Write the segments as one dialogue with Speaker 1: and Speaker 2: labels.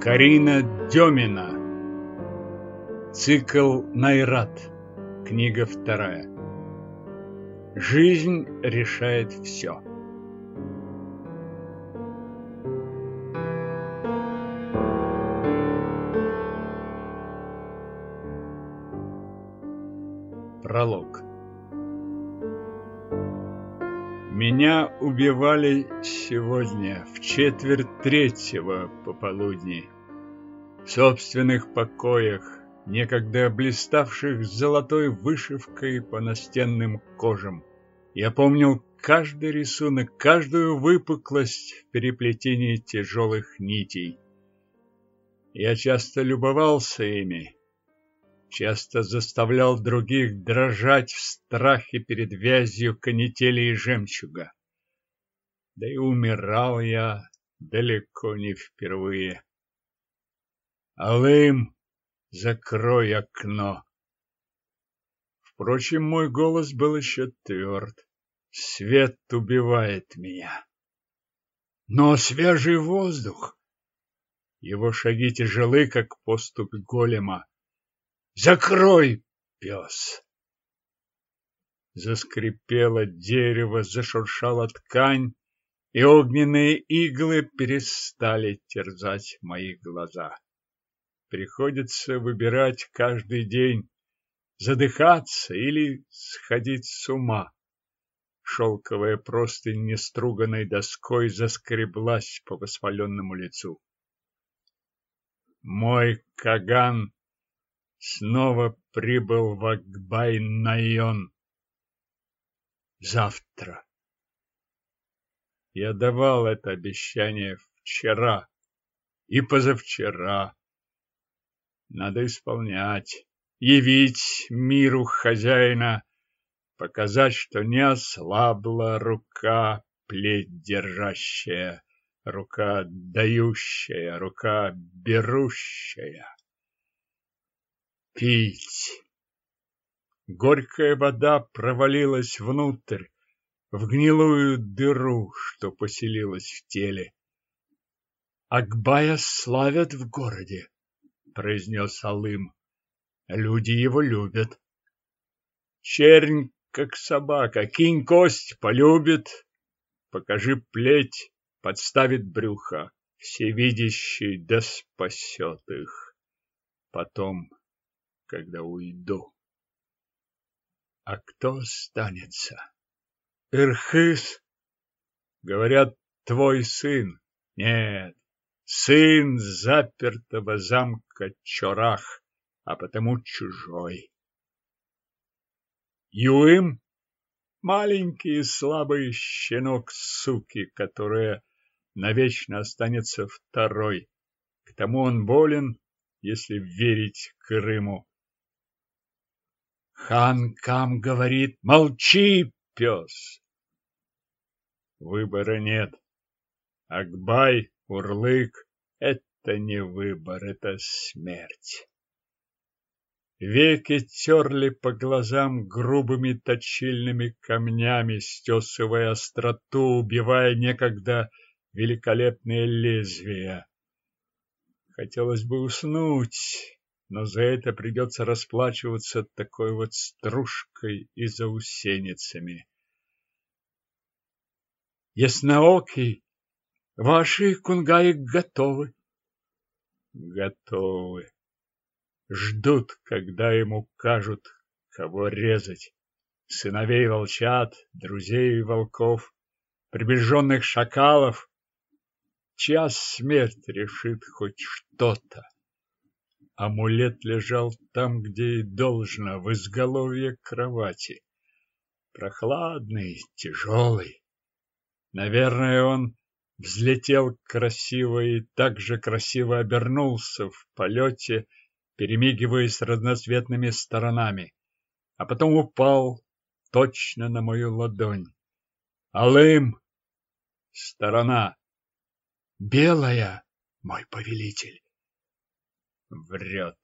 Speaker 1: Карина Демина. Цикл Найрат. Книга вторая. Жизнь решает все. Пролог. Меня убивали сегодня в четверть третьего пополудни. В собственных покоях, некогда блиставших золотой вышивкой по настенным кожам. Я помнил каждый рисунок, каждую выпуклость в переплетении тяжелых нитей. Я часто любовался ими, часто заставлял других дрожать в страхе перед вязью канители и жемчуга. Да и умирал я далеко не впервые. Алым, закрой окно. Впрочем, мой голос был еще тверд. Свет убивает меня. Но свежий воздух. Его шаги тяжелы, как поступь голема. Закрой, пес! Заскрипело дерево, зашуршала ткань, и огненные иглы перестали терзать мои глаза. Приходится выбирать каждый день, задыхаться или сходить с ума. Шелковая простынь неструганной доской заскреблась по воспаленному лицу. Мой Каган снова прибыл в Акбай-Найон. Завтра. Я давал это обещание вчера и позавчера. Надо исполнять, явить миру хозяина, показать, что не ослабла рука плеть держащая, рука дающая, рука берущая пить. Горькая вода провалилась внутрь, в гнилую дыру, что поселилась в теле. Акбая славят в городе, произнес Алым. Люди его любят. Чернь, как собака, кинь кость, полюбит. Покажи плеть, подставит брюхо. Всевидящий да спасет их. Потом когда уйду. А кто останется? Ирхыс? Говорят, твой сын. Нет, сын запертого замка Чорах, а потому чужой. Юим? Маленький слабый щенок суки, которая навечно останется второй. К тому он болен, если верить Крыму. Хан Кам говорит, молчи, пес. Выбора нет. Акбай, Урлык — это не выбор, это смерть. Веки терли по глазам грубыми точильными камнями, стесывая остроту, убивая некогда великолепные лезвия. Хотелось бы уснуть, но за это придется расплачиваться такой вот стружкой и заусеницами. Ясноокий, ваши кунгаи готовы. Готовы. Ждут, когда ему кажут, кого резать. Сыновей волчат, друзей волков, приближенных шакалов. Час смерть решит хоть что-то. Амулет лежал там, где и должно, в изголовье кровати. Прохладный, тяжелый. Наверное, он взлетел красиво и так же красиво обернулся в полете, перемигиваясь разноцветными сторонами, а потом упал точно на мою ладонь. Алым! Сторона! Белая, мой повелитель! Врет.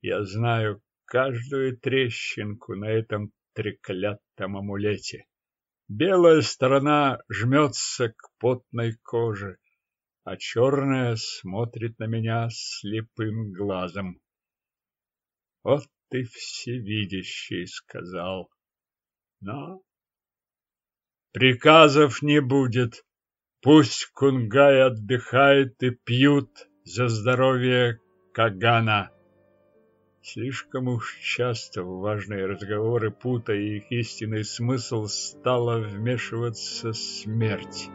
Speaker 1: Я знаю каждую трещинку на этом треклятом амулете. Белая сторона жмется к потной коже, а черная смотрит на меня слепым глазом. Вот ты всевидящий, сказал. Но приказов не будет. Пусть Кунгай отдыхает и пьют за здоровье Кагана. Слишком уж часто в важные разговоры, путая их истинный смысл, стала вмешиваться смерть.